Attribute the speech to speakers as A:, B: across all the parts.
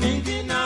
A: mingi na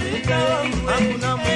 A: mama.